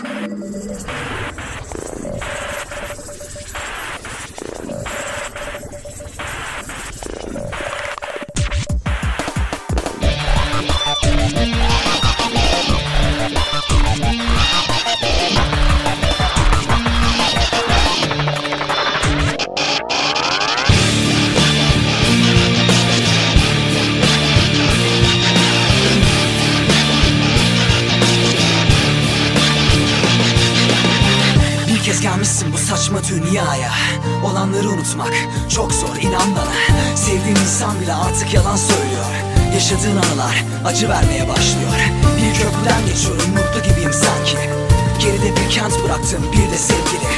Peace. Gelmişsin bu saçma dünyaya. Olanları unutmak çok zor inan bana. Sevdiğin insan bile artık yalan söylüyor. Yaşadığın anılar acı vermeye başlıyor. Bir köprüden geçiyorum mutlu gibiyim sanki. Geride bir kent bıraktım bir de sevgili.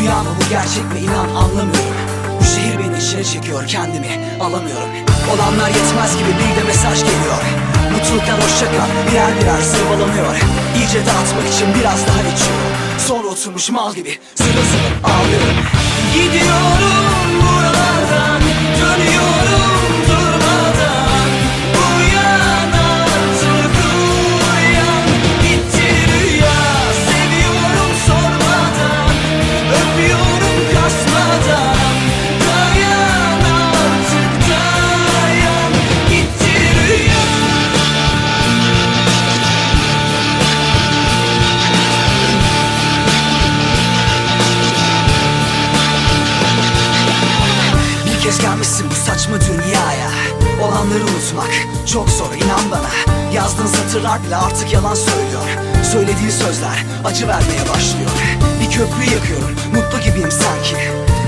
Rüya mı bu gerçek mi inan anlamıyorum. Bu şehir beni içine çekiyor kendimi alamıyorum. Olanlar yetmez gibi bir de mesaj geliyor. Mutluluktan hoşça kal birer birer zırvalanıyor İyice dağıtmak için biraz daha içiyorum oturmuş mal gibi. Zırıl ağlıyorum. Gidiyorum kez gelmişsin bu saçma dünyaya. Olanları unutmak çok zor inan bana. Yazdığın satırlar bile artık yalan söylüyor. Söylediğin sözler acı vermeye başlıyor. Bir köprü yakıyorum mutlu gibiyim sanki.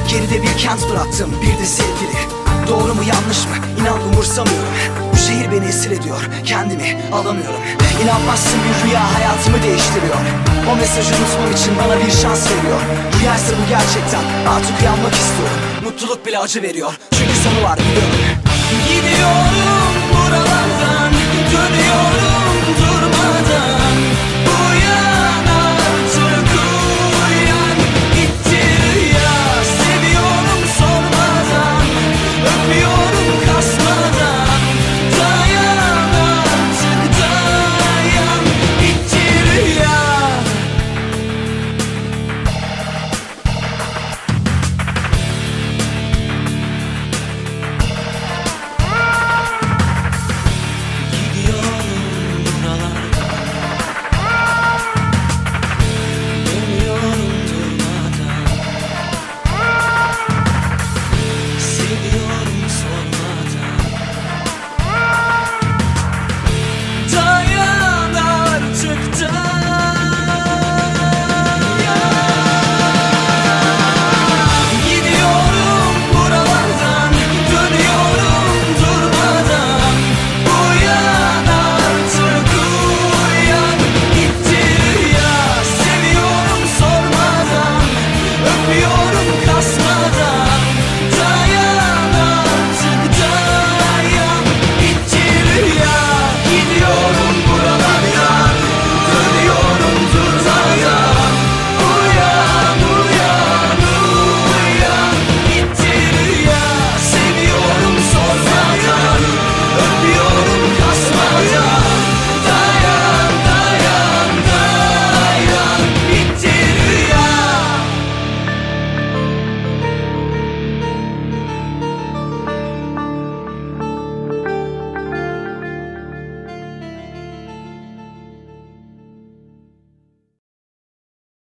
Geride bir kent bıraktım bir de sevgili. Doğru mu yanlış mı? İnan umursamıyorum. Bu şehir beni esir ediyor kendimi alamıyorum. İnanmazsın bir rüya hayatımı değiştiriyor O mesajı unutmam için bana bir şans veriyor. Rüyaysa bu gerçekten. Artık uyanmak istiyorum. Mutluluk bile acı veriyor. Çünkü sonu var. biliyorum